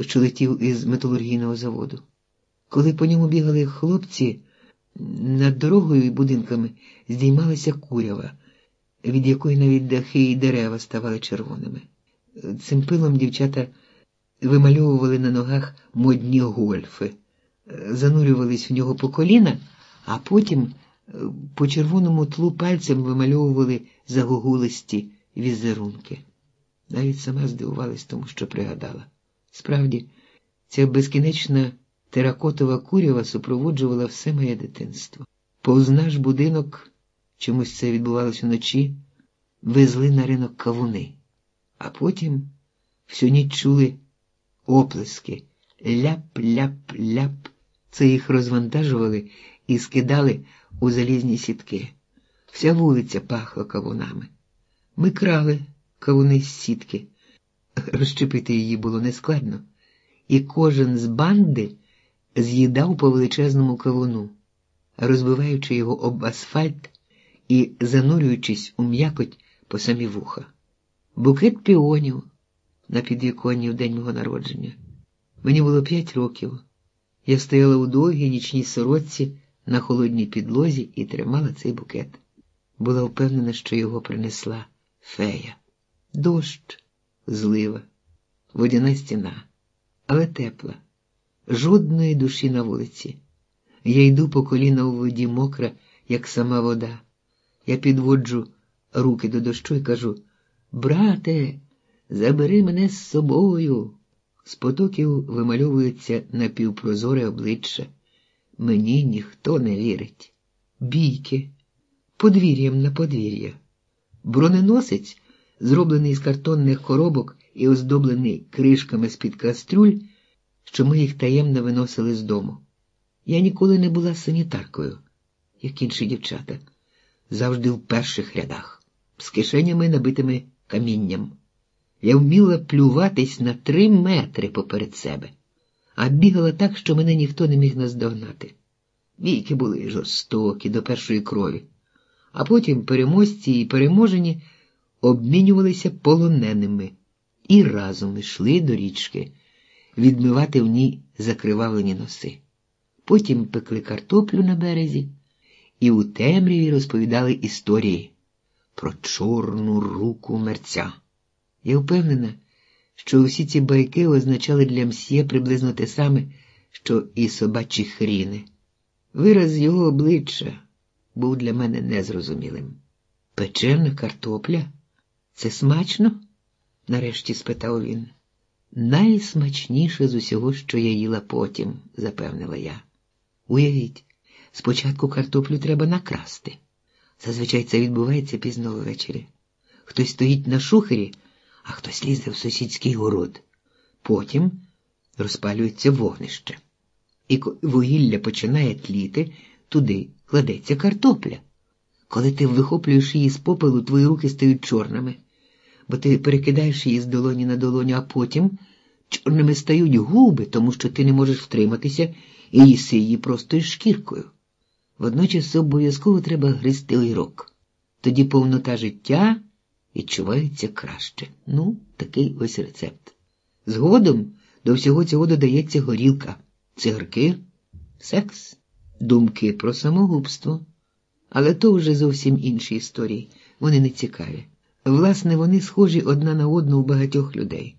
що летів із металургійного заводу. Коли по ньому бігали хлопці, над дорогою і будинками здіймалася курява, від якої навіть дахи і дерева ставали червоними. Цим пилом дівчата вимальовували на ногах модні гольфи, занурювались в нього по коліна, а потім по червоному тлу пальцем вимальовували загогулисті візерунки. Навіть сама здивувалась тому, що пригадала. Справді, ця безкінечна теракотова курява супроводжувала все моє дитинство. Повз наш будинок, чомусь це відбувалося вночі, везли на ринок кавуни, а потім всю ніч чули оплески ляп-ляп-ляп. Це їх розвантажували і скидали у залізні сітки. Вся вулиця пахла кавунами. Ми крали кавуни з сітки. Розчепити її було нескладно, і кожен з банди з'їдав по величезному кавуну, розбиваючи його об асфальт і занурюючись у м'якоть по самі вуха. Букет піонів на підвіконні в день мого народження. Мені було п'ять років. Я стояла у довгій нічній сорочці на холодній підлозі і тримала цей букет. Була впевнена, що його принесла фея. Дощ, злива, водяна стіна, але тепла, жодної душі на вулиці. Я йду по коліна у воді мокра, як сама вода. Я підводжу руки до дощу і кажу: Брате, забери мене з собою. З потоків вимальовується напівпрозоре обличчя. Мені ніхто не вірить. Бійки, подвір'ям на подвір'я. Броненосець, зроблений з картонних коробок і оздоблений кришками з-під кастрюль, що ми їх таємно виносили з дому. Я ніколи не була санітаркою, як інші дівчата, завжди в перших рядах, з кишенями набитими камінням. Я вміла плюватись на три метри поперед себе, а бігала так, що мене ніхто не міг наздогнати. Віки були жорстокі до першої крові, а потім переможці і переможені обмінювалися полоненими і разом йшли до річки відмивати в ній закривавлені носи. Потім пекли картоплю на березі і у темряві розповідали історії про чорну руку мерця. Я впевнена, що усі ці байки означали для мсьє приблизно те саме, що і собачі хріни. Вираз його обличчя був для мене незрозумілим. Печена картопля? Це смачно? нарешті спитав він. Найсмачніше з усього, що я їла потім, запевнила я. Уявіть, спочатку картоплю треба накрасти. Зазвичай це відбувається пізно ввечері. Хтось стоїть на шухері а хтось лізе в сусідський город. Потім розпалюється вогнище. І вугілля починає тліти, туди кладеться картопля. Коли ти вихоплюєш її з попелу, твої руки стають чорними, бо ти перекидаєш її з долоні на долоню, а потім чорними стають губи, тому що ти не можеш втриматися і їси її просто із шкіркою. Водночас обов'язково треба гризти огірок. Тоді повнота життя відчувається краще. Ну, такий ось рецепт. Згодом до всього цього додається горілка, цигарки, секс, думки про самогубство. Але то вже зовсім інші історії, вони не цікаві. Власне, вони схожі одна на одну у багатьох людей,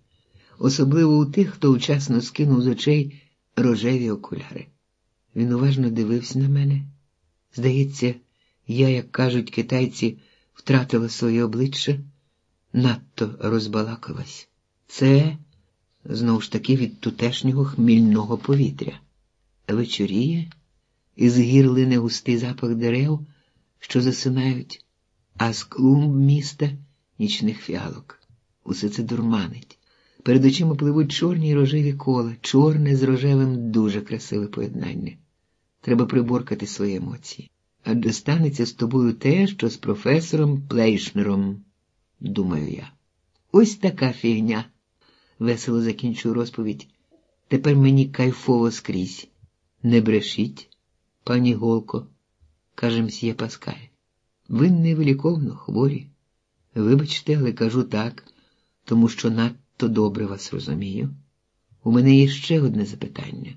особливо у тих, хто вчасно скинув з очей рожеві окуляри. Він уважно дивився на мене. Здається, я, як кажуть китайці, втратила своє обличчя, надто розбалакалась. Це знову ж таки від тутешнього хмільного повітря. Вечоріє, із гірлине густий запах дерев, що засинають, а з клумб міста нічних фіалок. Усе це дурманить. Перед очима пливуть чорні й рожеві кола, чорне з рожевим дуже красиве поєднання. Треба приборкати свої емоції адже станеться з тобою те, що з професором Плейшнером, думаю я. Ось така фігня, весело закінчую розповідь. Тепер мені кайфово скрізь. Не брешіть, пані Голко, каже мсьє Паскаль. Ви невеликовно хворі. Вибачте, але кажу так, тому що надто добре вас розумію. У мене є ще одне запитання.